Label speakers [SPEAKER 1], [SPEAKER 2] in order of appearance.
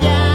[SPEAKER 1] Yeah.